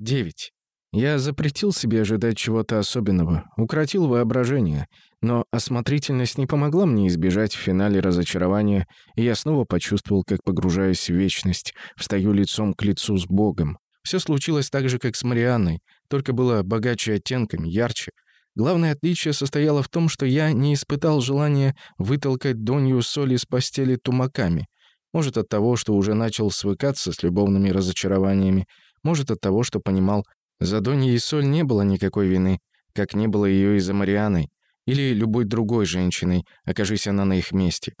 9. Я запретил себе ожидать чего-то особенного, укротил воображение, но осмотрительность не помогла мне избежать в финале разочарования, и я снова почувствовал, как погружаюсь в вечность, встаю лицом к лицу с Богом. Все случилось так же, как с Марианной, только было богаче оттенками, ярче. Главное отличие состояло в том, что я не испытал желания вытолкать Донью Соль из постели тумаками. Может, от того, что уже начал свыкаться с любовными разочарованиями, может, от того, что понимал, за Доньей Соль не было никакой вины, как не было ее и за Марианой, или любой другой женщиной, окажись она на их месте.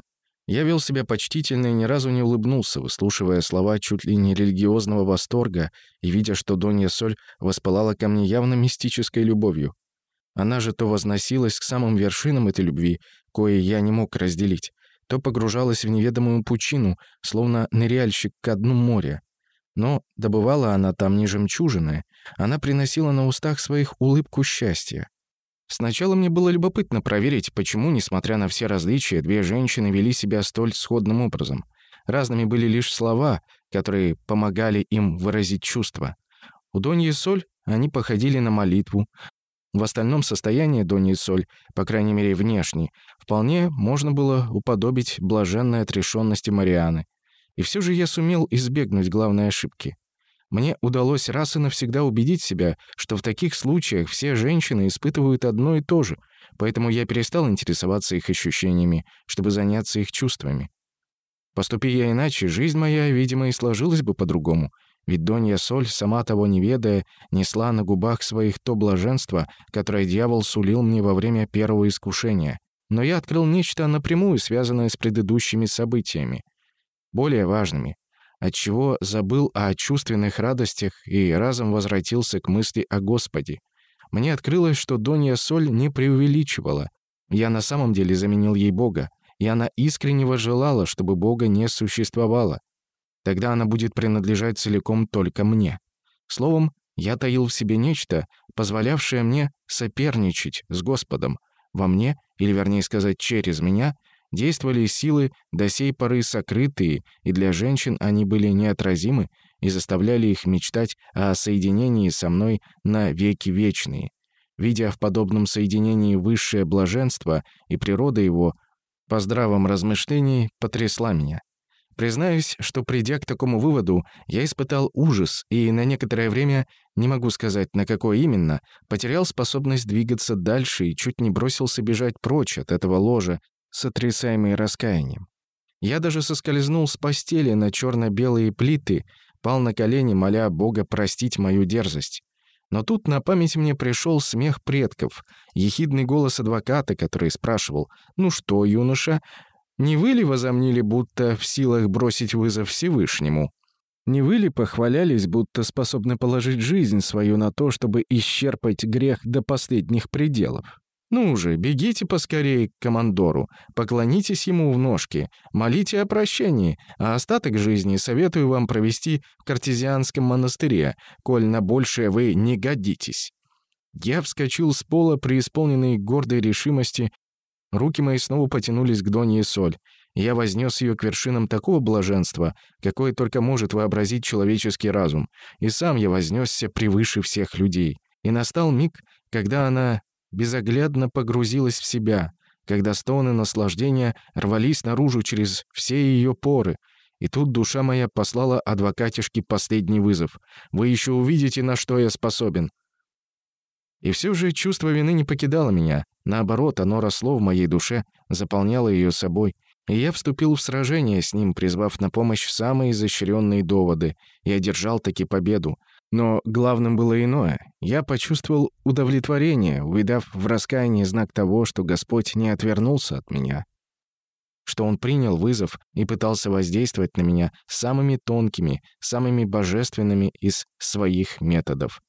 Я вел себя почтительно и ни разу не улыбнулся, выслушивая слова чуть ли не религиозного восторга и видя, что Донья Соль воспылала ко мне явно мистической любовью. Она же то возносилась к самым вершинам этой любви, кое я не мог разделить, то погружалась в неведомую пучину, словно ныряльщик к дну моря. Но добывала она там не жемчужины, она приносила на устах своих улыбку счастья. Сначала мне было любопытно проверить, почему, несмотря на все различия, две женщины вели себя столь сходным образом. Разными были лишь слова, которые помогали им выразить чувства. У Доньи Соль они походили на молитву. В остальном состоянии Доньи Соль, по крайней мере внешне, вполне можно было уподобить блаженной отрешенности Марианы. И все же я сумел избегнуть главной ошибки. Мне удалось раз и навсегда убедить себя, что в таких случаях все женщины испытывают одно и то же, поэтому я перестал интересоваться их ощущениями, чтобы заняться их чувствами. Поступи я иначе, жизнь моя, видимо, и сложилась бы по-другому, ведь Донья Соль, сама того не ведая, несла на губах своих то блаженство, которое дьявол сулил мне во время первого искушения. Но я открыл нечто напрямую связанное с предыдущими событиями, более важными, отчего забыл о чувственных радостях и разом возвратился к мысли о Господе. Мне открылось, что Донья Соль не преувеличивала. Я на самом деле заменил ей Бога, и она искренне желала, чтобы Бога не существовало. Тогда она будет принадлежать целиком только мне. Словом, я таил в себе нечто, позволявшее мне соперничать с Господом. Во мне, или вернее сказать, через меня — действовали силы до сей поры сокрытые, и для женщин они были неотразимы и заставляли их мечтать о соединении со мной на веки вечные. Видя в подобном соединении высшее блаженство и природа его, по здравом размышлении потрясла меня. Признаюсь, что придя к такому выводу, я испытал ужас и на некоторое время, не могу сказать, на какое именно, потерял способность двигаться дальше и чуть не бросился бежать прочь от этого ложа, сотрясаемый раскаянием. Я даже соскользнул с постели на черно-белые плиты, пал на колени, моля Бога простить мою дерзость. Но тут на память мне пришел смех предков, ехидный голос адвоката, который спрашивал «Ну что, юноша, не вы ли возомнили, будто в силах бросить вызов Всевышнему? Не вы ли похвалялись, будто способны положить жизнь свою на то, чтобы исчерпать грех до последних пределов?» Ну же, бегите поскорее к командору, поклонитесь ему в ножки, молите о прощении, а остаток жизни советую вам провести в картезианском монастыре, коль на большее вы не годитесь». Я вскочил с пола, преисполненный гордой решимости. Руки мои снова потянулись к Донье Соль. Я вознес ее к вершинам такого блаженства, какое только может вообразить человеческий разум. И сам я вознесся превыше всех людей. И настал миг, когда она безоглядно погрузилась в себя, когда стоны наслаждения рвались наружу через все ее поры. И тут душа моя послала адвокатишке последний вызов. «Вы еще увидите, на что я способен». И все же чувство вины не покидало меня. Наоборот, оно росло в моей душе, заполняло ее собой. И я вступил в сражение с ним, призвав на помощь самые изощренные доводы, и одержал таки победу. Но главным было иное. Я почувствовал удовлетворение, увидав в раскаянии знак того, что Господь не отвернулся от меня, что Он принял вызов и пытался воздействовать на меня самыми тонкими, самыми божественными из своих методов.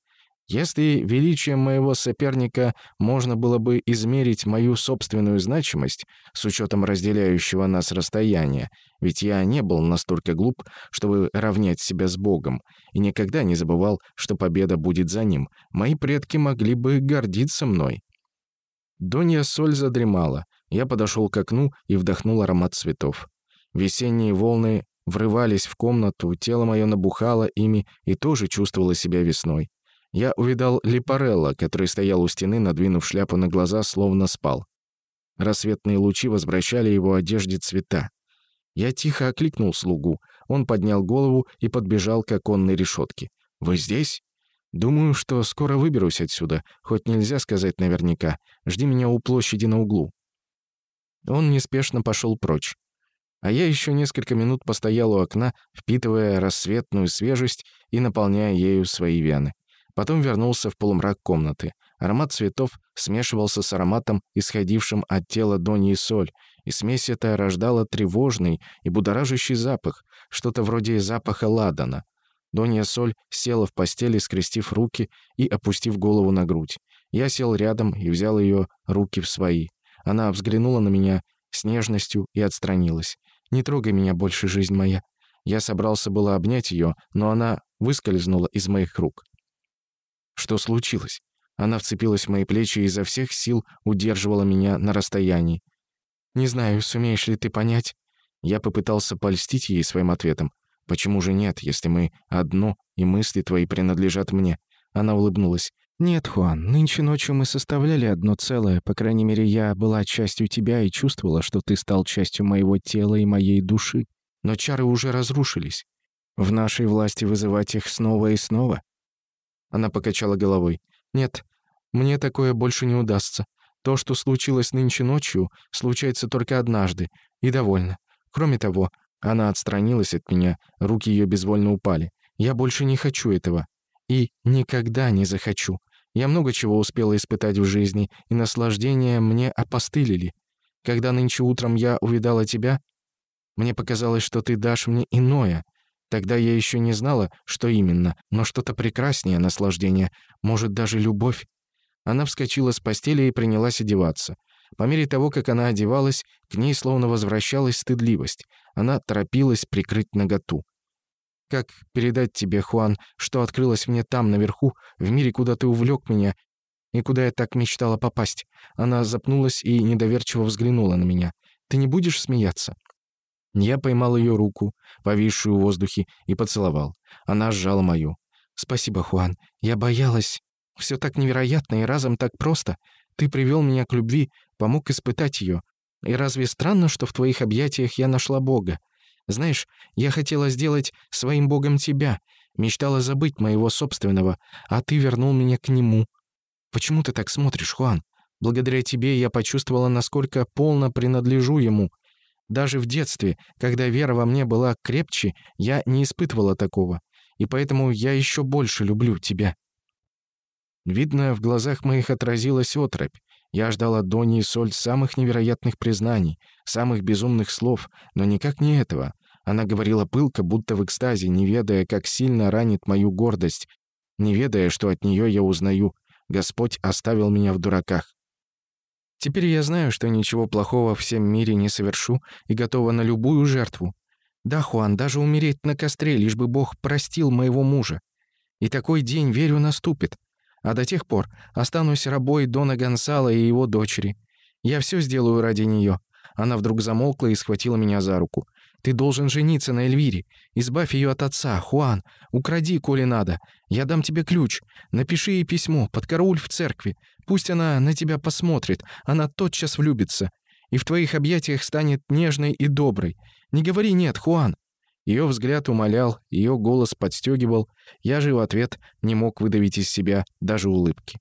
Если величием моего соперника можно было бы измерить мою собственную значимость с учетом разделяющего нас расстояния, ведь я не был настолько глуп, чтобы равнять себя с Богом, и никогда не забывал, что победа будет за ним, мои предки могли бы гордиться мной. Донья Соль задремала. Я подошел к окну и вдохнул аромат цветов. Весенние волны врывались в комнату, тело мое набухало ими и тоже чувствовало себя весной. Я увидал Липарелла, который стоял у стены, надвинув шляпу на глаза, словно спал. Рассветные лучи возвращали его одежде цвета. Я тихо окликнул слугу. Он поднял голову и подбежал к оконной решетке. «Вы здесь?» «Думаю, что скоро выберусь отсюда, хоть нельзя сказать наверняка. Жди меня у площади на углу». Он неспешно пошел прочь. А я еще несколько минут постоял у окна, впитывая рассветную свежесть и наполняя ею свои вены. Потом вернулся в полумрак комнаты. Аромат цветов смешивался с ароматом, исходившим от тела Дони и Соль, и смесь эта рождала тревожный и будоражащий запах, что-то вроде запаха ладана. Донья Соль села в постели, скрестив руки и опустив голову на грудь. Я сел рядом и взял ее руки в свои. Она взглянула на меня с нежностью и отстранилась. «Не трогай меня больше, жизнь моя». Я собрался было обнять ее, но она выскользнула из моих рук. Что случилось? Она вцепилась в мои плечи и изо всех сил удерживала меня на расстоянии. «Не знаю, сумеешь ли ты понять?» Я попытался польстить ей своим ответом. «Почему же нет, если мы одно, и мысли твои принадлежат мне?» Она улыбнулась. «Нет, Хуан, нынче ночью мы составляли одно целое. По крайней мере, я была частью тебя и чувствовала, что ты стал частью моего тела и моей души. Но чары уже разрушились. В нашей власти вызывать их снова и снова?» Она покачала головой. «Нет, мне такое больше не удастся. То, что случилось нынче ночью, случается только однажды. И довольно. Кроме того, она отстранилась от меня, руки ее безвольно упали. Я больше не хочу этого. И никогда не захочу. Я много чего успела испытать в жизни, и наслаждения мне опостылили. Когда нынче утром я увидала тебя, мне показалось, что ты дашь мне иное. Тогда я еще не знала, что именно, но что-то прекраснее наслаждения, может, даже любовь. Она вскочила с постели и принялась одеваться. По мере того, как она одевалась, к ней словно возвращалась стыдливость. Она торопилась прикрыть наготу. «Как передать тебе, Хуан, что открылось мне там, наверху, в мире, куда ты увлек меня и куда я так мечтала попасть?» Она запнулась и недоверчиво взглянула на меня. «Ты не будешь смеяться?» Я поймал ее руку, повисшую в воздухе, и поцеловал. Она сжала мою. «Спасибо, Хуан. Я боялась. Все так невероятно и разом так просто. Ты привел меня к любви, помог испытать ее. И разве странно, что в твоих объятиях я нашла Бога? Знаешь, я хотела сделать своим Богом тебя, мечтала забыть моего собственного, а ты вернул меня к нему. Почему ты так смотришь, Хуан? Благодаря тебе я почувствовала, насколько полно принадлежу ему. Даже в детстве, когда вера во мне была крепче, я не испытывала такого. И поэтому я еще больше люблю тебя. Видно, в глазах моих отразилась отропь. Я ждал от Дони и Соль самых невероятных признаний, самых безумных слов, но никак не этого. Она говорила пылко, будто в экстазе, не ведая, как сильно ранит мою гордость, не ведая, что от нее я узнаю. Господь оставил меня в дураках. Теперь я знаю, что ничего плохого в всем мире не совершу и готова на любую жертву. Да, Хуан, даже умереть на костре, лишь бы Бог простил моего мужа. И такой день, верю, наступит. А до тех пор останусь рабой Дона Гонсала и его дочери. Я все сделаю ради нее. Она вдруг замолкла и схватила меня за руку. «Ты должен жениться на Эльвире. Избавь ее от отца, Хуан. Укради, коли надо. Я дам тебе ключ. Напиши ей письмо, подкарауль в церкви. Пусть она на тебя посмотрит. Она тотчас влюбится. И в твоих объятиях станет нежной и доброй. Не говори «нет», Хуан. Ее взгляд умолял, ее голос подстегивал. Я же в ответ не мог выдавить из себя даже улыбки.